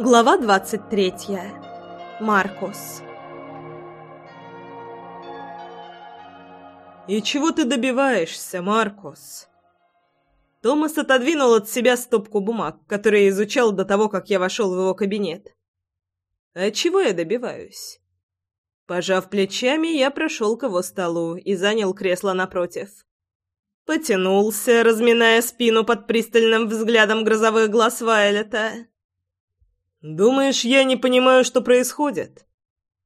Глава 23. Маркус. «И чего ты добиваешься, Маркус?» Томас отодвинул от себя стопку бумаг, которые изучал до того, как я вошел в его кабинет. «А чего я добиваюсь?» Пожав плечами, я прошел к его столу и занял кресло напротив. Потянулся, разминая спину под пристальным взглядом грозовых глаз Вайлета. «Думаешь, я не понимаю, что происходит?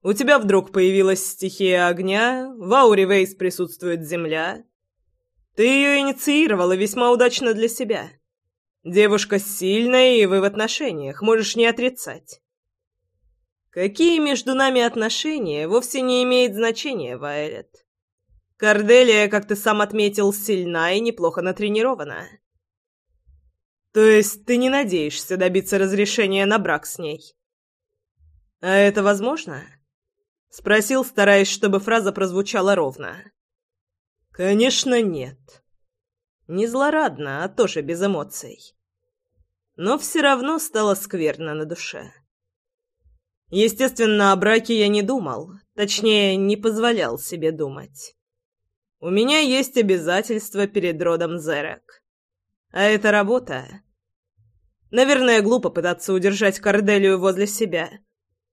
У тебя вдруг появилась стихия огня, в ауре Вейс присутствует земля. Ты ее инициировала весьма удачно для себя. Девушка сильная, и вы в отношениях, можешь не отрицать. Какие между нами отношения, вовсе не имеет значения, Вайлет. Корделия, как ты сам отметил, сильна и неплохо натренирована. То есть ты не надеешься добиться разрешения на брак с ней? А это возможно? Спросил, стараясь, чтобы фраза прозвучала ровно. Конечно, нет. Не злорадно, а тоже без эмоций. Но все равно стало скверно на душе. Естественно, о браке я не думал, точнее, не позволял себе думать. У меня есть обязательства перед родом Зерек. А это работа. Наверное, глупо пытаться удержать Корделию возле себя.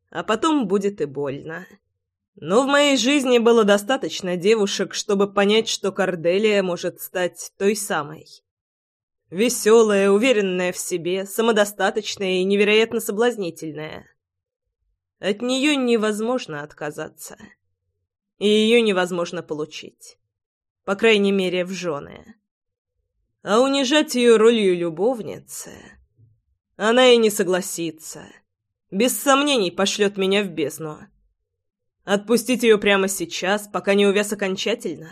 А потом будет и больно. Но в моей жизни было достаточно девушек, чтобы понять, что Корделия может стать той самой. Веселая, уверенная в себе, самодостаточная и невероятно соблазнительная. От нее невозможно отказаться. И ее невозможно получить. По крайней мере, в жены. А унижать ее ролью любовницы... Она и не согласится. Без сомнений пошлет меня в бездну. Отпустить ее прямо сейчас, пока не увяз окончательно?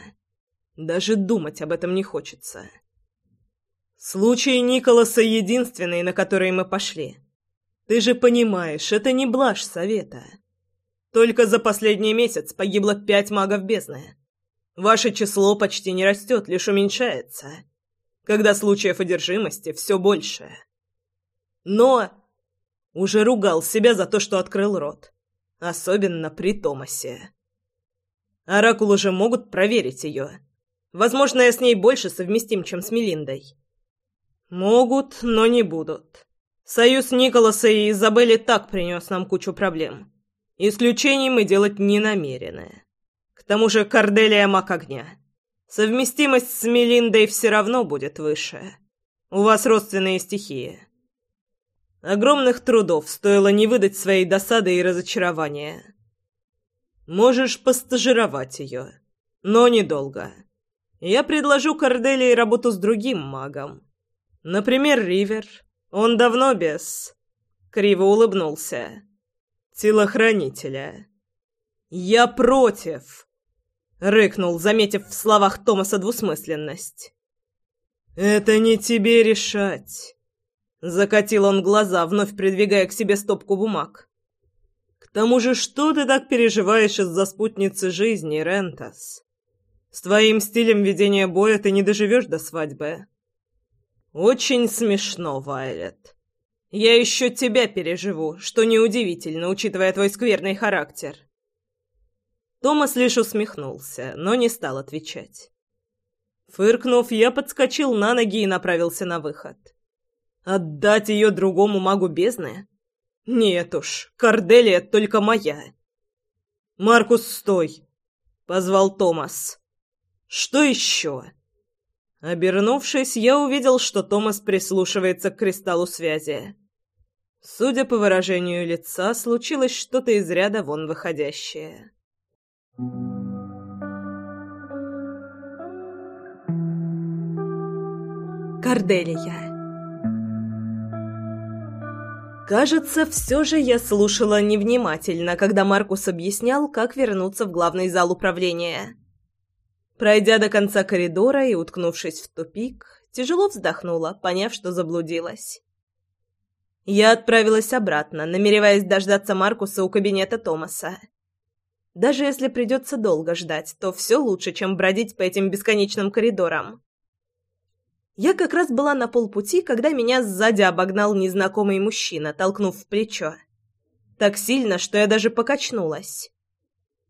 Даже думать об этом не хочется. Случай Николаса единственный, на который мы пошли. Ты же понимаешь, это не блажь совета. Только за последний месяц погибло пять магов бездны. Ваше число почти не растет, лишь уменьшается, когда случаев одержимости все больше. Но уже ругал себя за то, что открыл рот, особенно при Томасе. Оракулы же могут проверить ее. Возможно, я с ней больше совместим, чем с Мелиндой. Могут, но не будут. Союз Николаса и Изабелли так принес нам кучу проблем. Исключений мы делать не намерены тому же Корделия маг огня. Совместимость с Мелиндой все равно будет выше. У вас родственные стихии. Огромных трудов стоило не выдать своей досады и разочарования. Можешь постажировать ее, но недолго. Я предложу Корделии работу с другим магом. Например, Ривер. Он давно без... Криво улыбнулся. Телохранителя. Я против. — рыкнул, заметив в словах Томаса двусмысленность. «Это не тебе решать», — закатил он глаза, вновь придвигая к себе стопку бумаг. «К тому же, что ты так переживаешь из-за спутницы жизни, Рентас? С твоим стилем ведения боя ты не доживешь до свадьбы». «Очень смешно, Вайлет. Я еще тебя переживу, что неудивительно, учитывая твой скверный характер». Томас лишь усмехнулся, но не стал отвечать. Фыркнув, я подскочил на ноги и направился на выход. Отдать ее другому магу бездны? Нет уж, Корделия только моя. «Маркус, стой!» — позвал Томас. «Что еще?» Обернувшись, я увидел, что Томас прислушивается к кристаллу связи. Судя по выражению лица, случилось что-то из ряда вон выходящее. Корделия Кажется, все же я слушала невнимательно, когда Маркус объяснял, как вернуться в главный зал управления. Пройдя до конца коридора и уткнувшись в тупик, тяжело вздохнула, поняв, что заблудилась. Я отправилась обратно, намереваясь дождаться Маркуса у кабинета Томаса. Даже если придется долго ждать, то все лучше, чем бродить по этим бесконечным коридорам. Я как раз была на полпути, когда меня сзади обогнал незнакомый мужчина, толкнув в плечо. Так сильно, что я даже покачнулась.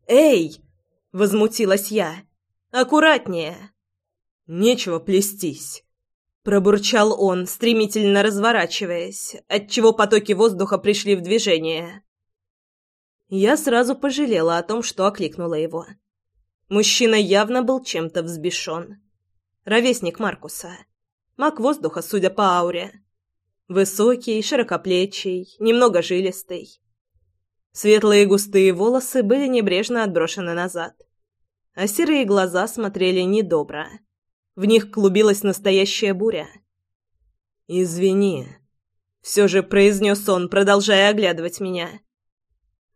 «Эй!» — возмутилась я. «Аккуратнее!» «Нечего плестись!» — пробурчал он, стремительно разворачиваясь, отчего потоки воздуха пришли в движение. Я сразу пожалела о том, что окликнула его. Мужчина явно был чем-то взбешен. Ровесник Маркуса. Маг воздуха, судя по ауре. Высокий, широкоплечий, немного жилистый. Светлые густые волосы были небрежно отброшены назад. А серые глаза смотрели недобро. В них клубилась настоящая буря. «Извини», — все же произнес он, продолжая оглядывать меня.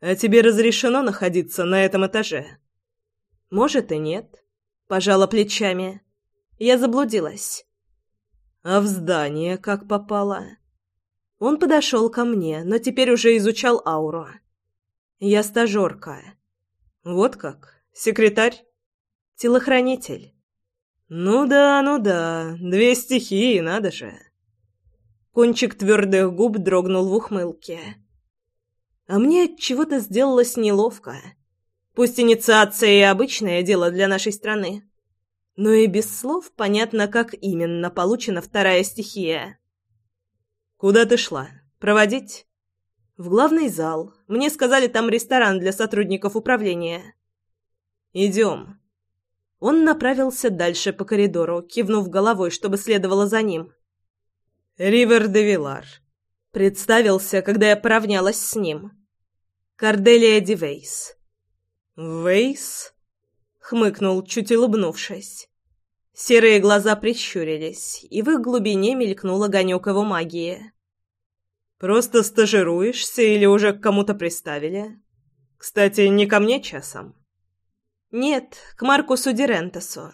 «А тебе разрешено находиться на этом этаже?» «Может и нет», — пожала плечами. «Я заблудилась». А в здание как попало? Он подошел ко мне, но теперь уже изучал ауру. Я стажерка. Вот как? Секретарь? Телохранитель? Ну да, ну да, две стихии, надо же. Кончик твердых губ дрогнул в ухмылке. А мне от чего-то сделалось неловко. Пусть инициация и обычное дело для нашей страны но и без слов понятно, как именно получена вторая стихия. «Куда ты шла? Проводить?» «В главный зал. Мне сказали, там ресторан для сотрудников управления». «Идем». Он направился дальше по коридору, кивнув головой, чтобы следовало за ним. «Ривер де Вилар». Представился, когда я поравнялась с ним. «Корделия Ди Вейс». «Вейс?» хмыкнул, чуть улыбнувшись. Серые глаза прищурились, и в их глубине мелькнул огонек его магии. «Просто стажируешься или уже к кому-то приставили? Кстати, не ко мне часом?» «Нет, к Маркусу Дирентесу».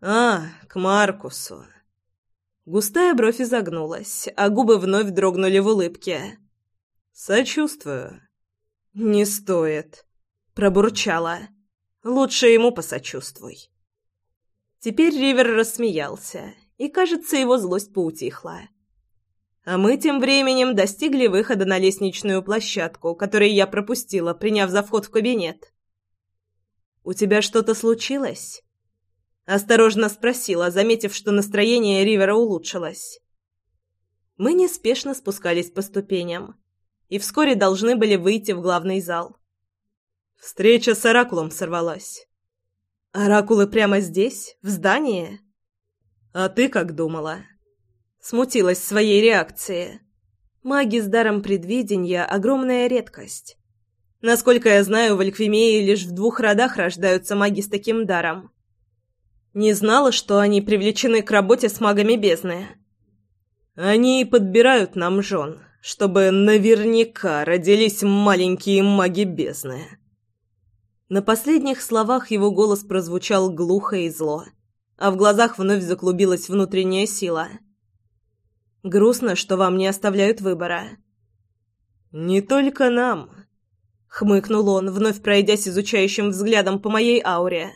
«А, к Маркусу». Густая бровь изогнулась, а губы вновь дрогнули в улыбке. «Сочувствую». «Не стоит», — пробурчала. Лучше ему посочувствуй». Теперь Ривер рассмеялся, и, кажется, его злость поутихла. А мы тем временем достигли выхода на лестничную площадку, которую я пропустила, приняв за вход в кабинет. «У тебя что-то случилось?» Осторожно спросила, заметив, что настроение Ривера улучшилось. Мы неспешно спускались по ступеням и вскоре должны были выйти в главный зал. Встреча с Оракулом сорвалась. Оракулы прямо здесь, в здании? А ты как думала? Смутилась своей реакции. Маги с даром предвидения — огромная редкость. Насколько я знаю, в Альквимее лишь в двух родах рождаются маги с таким даром. Не знала, что они привлечены к работе с магами бездны. Они подбирают нам жен, чтобы наверняка родились маленькие маги бездны. На последних словах его голос прозвучал глухо и зло, а в глазах вновь заклубилась внутренняя сила. «Грустно, что вам не оставляют выбора». «Не только нам», — хмыкнул он, вновь пройдясь изучающим взглядом по моей ауре.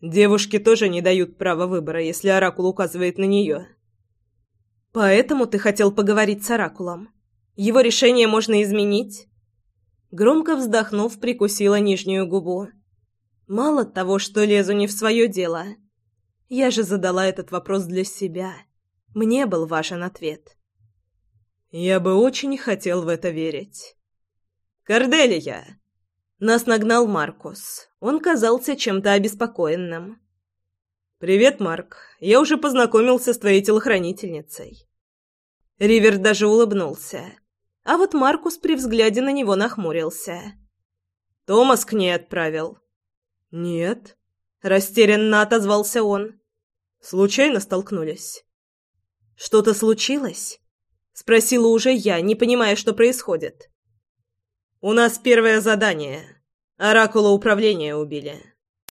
«Девушке тоже не дают права выбора, если Оракул указывает на нее». «Поэтому ты хотел поговорить с Оракулом? Его решение можно изменить?» Громко вздохнув, прикусила нижнюю губу. Мало того, что лезу не в свое дело. Я же задала этот вопрос для себя. Мне был важен ответ. Я бы очень хотел в это верить. «Корделия!» Нас нагнал Маркус. Он казался чем-то обеспокоенным. «Привет, Марк. Я уже познакомился с твоей телохранительницей». Ривер даже улыбнулся. А вот Маркус при взгляде на него нахмурился. «Томас к ней отправил?» «Нет», — растерянно отозвался он. «Случайно столкнулись?» «Что-то случилось?» — спросила уже я, не понимая, что происходит. «У нас первое задание. Оракула управления убили».